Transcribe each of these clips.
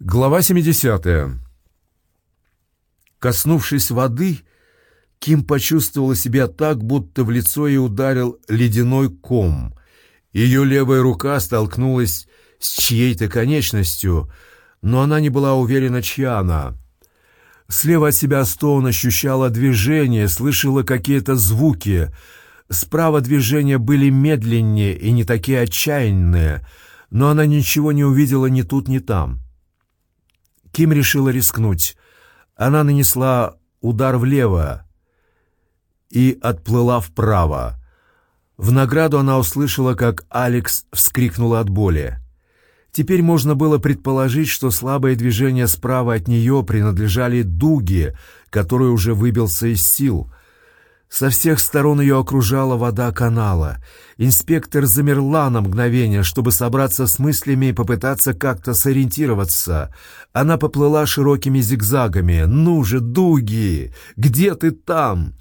Глава 70. Коснувшись воды, Ким почувствовала себя так, будто в лицо ей ударил ледяной ком. Ее левая рука столкнулась с чьей-то конечностью, но она не была уверена, чья она. Слева от себя Стоун ощущала движение, слышала какие-то звуки. Справа движения были медленнее и не такие отчаянные, но она ничего не увидела ни тут, ни там. Ким решила рискнуть. Она нанесла удар влево и отплыла вправо. В награду она услышала, как Алекс вскрикнула от боли. Теперь можно было предположить, что слабые движения справа от нее принадлежали дуге, который уже выбился из сил. Со всех сторон ее окружала вода канала. Инспектор замерла на мгновение, чтобы собраться с мыслями и попытаться как-то сориентироваться. Она поплыла широкими зигзагами. «Ну же, Дуги! Где ты там?»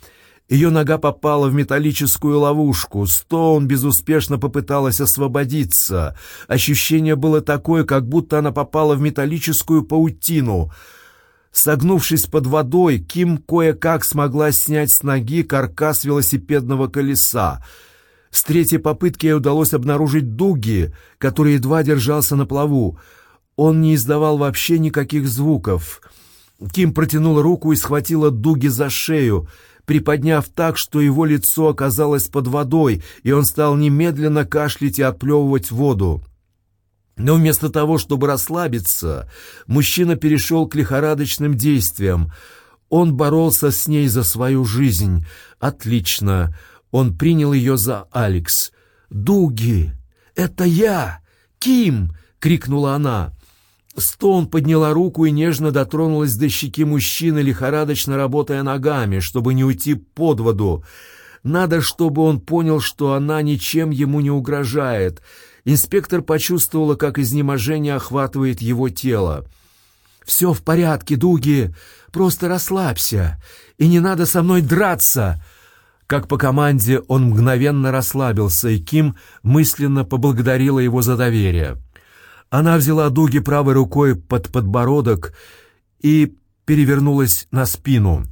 Ее нога попала в металлическую ловушку. Стоун безуспешно попыталась освободиться. Ощущение было такое, как будто она попала в металлическую паутину — Согнувшись под водой, Ким кое-как смогла снять с ноги каркас велосипедного колеса. С третьей попытки ей удалось обнаружить дуги, который едва держался на плаву. Он не издавал вообще никаких звуков. Ким протянула руку и схватила дуги за шею, приподняв так, что его лицо оказалось под водой, и он стал немедленно кашлять и отплевывать воду. Но вместо того, чтобы расслабиться, мужчина перешел к лихорадочным действиям. Он боролся с ней за свою жизнь. Отлично. Он принял ее за Алекс. «Дуги! Это я! Ким!» — крикнула она. Стоун подняла руку и нежно дотронулась до щеки мужчины, лихорадочно работая ногами, чтобы не уйти под воду. Надо, чтобы он понял, что она ничем ему не угрожает — Инспектор почувствовала, как изнеможение охватывает его тело. «Все в порядке, Дуги, просто расслабься, и не надо со мной драться!» Как по команде он мгновенно расслабился, и Ким мысленно поблагодарила его за доверие. Она взяла Дуги правой рукой под подбородок и перевернулась на спину.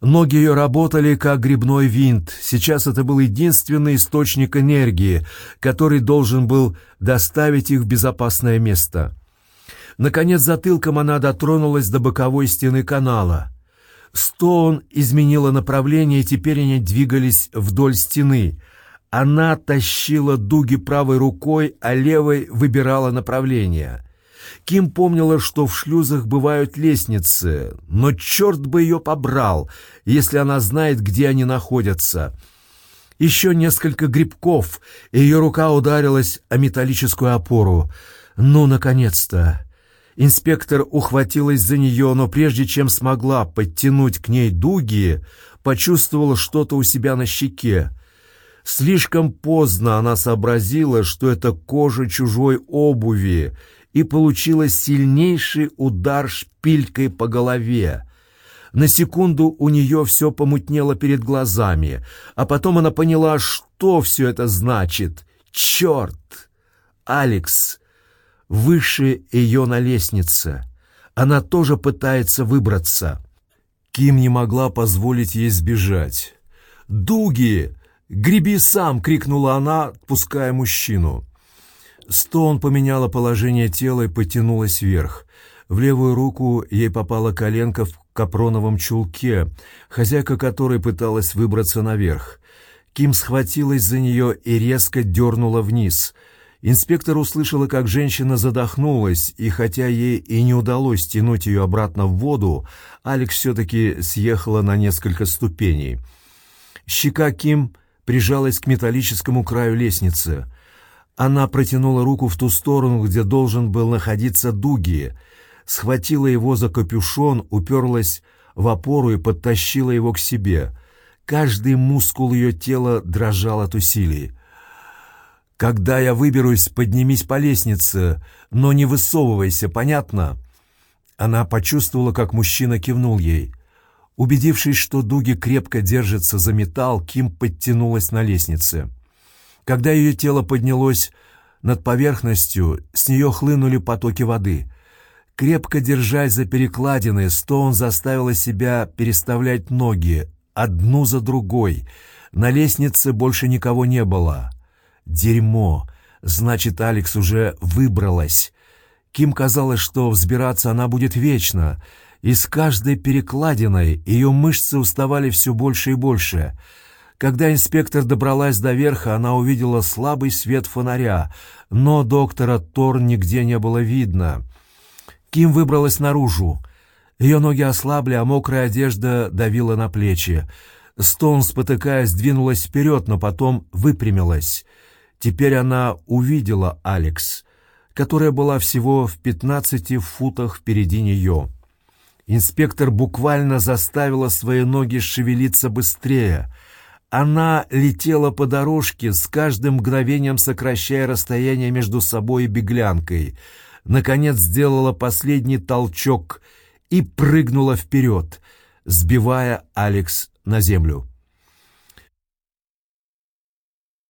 Ноги ее работали как грибной винт. Сейчас это был единственный источник энергии, который должен был доставить их в безопасное место. Наконец, затылком она дотронулась до боковой стены канала. Стоун изменила направление, и теперь они двигались вдоль стены. Она тащила дуги правой рукой, а левой выбирала направление. Ким помнила, что в шлюзах бывают лестницы, но черт бы ее побрал, если она знает, где они находятся. Еще несколько грибков, и ее рука ударилась о металлическую опору. Ну, наконец-то! Инспектор ухватилась за нее, но прежде чем смогла подтянуть к ней дуги, почувствовала что-то у себя на щеке. Слишком поздно она сообразила, что это кожа чужой обуви, и получила сильнейший удар шпилькой по голове. На секунду у нее все помутнело перед глазами, а потом она поняла, что все это значит. Черт! Алекс выше ее на лестнице. Она тоже пытается выбраться. Ким не могла позволить ей сбежать. «Дуги! Греби сам!» — крикнула она, отпуская мужчину. Стоун поменяла положение тела и потянулась вверх. В левую руку ей попала коленка в капроновом чулке, хозяйка которой пыталась выбраться наверх. Ким схватилась за нее и резко дернула вниз. Инспектор услышала, как женщина задохнулась, и хотя ей и не удалось тянуть ее обратно в воду, Алекс все-таки съехала на несколько ступеней. Щека Ким прижалась к металлическому краю лестницы — она протянула руку в ту сторону, где должен был находиться Дуги, схватила его за капюшон, уперлась в опору и подтащила его к себе. Каждый мускул ее тела дрожал от усилий. «Когда я выберусь, поднимись по лестнице, но не высовывайся, понятно?» Она почувствовала, как мужчина кивнул ей. Убедившись, что Дуги крепко держится за металл, Ким подтянулась на лестнице. Когда ее тело поднялось над поверхностью, с нее хлынули потоки воды. Крепко держась за перекладины, Стоун заставила себя переставлять ноги, одну за другой. На лестнице больше никого не было. Дерьмо! Значит, Алекс уже выбралась. Ким казалось, что взбираться она будет вечно, и с каждой перекладиной ее мышцы уставали все больше и больше. Когда инспектор добралась до верха, она увидела слабый свет фонаря, но доктора Тор нигде не было видно. Ким выбралась наружу. Ее ноги ослабли, а мокрая одежда давила на плечи. Стоун, спотыкаясь, двинулась вперед, но потом выпрямилась. Теперь она увидела Алекс, которая была всего в пятнадцати футах впереди нее. Инспектор буквально заставила свои ноги шевелиться быстрее. Она летела по дорожке, с каждым мгновением сокращая расстояние между собой и беглянкой — наконец сделала последний толчок и прыгнула вперед, сбивая Алекс на землю.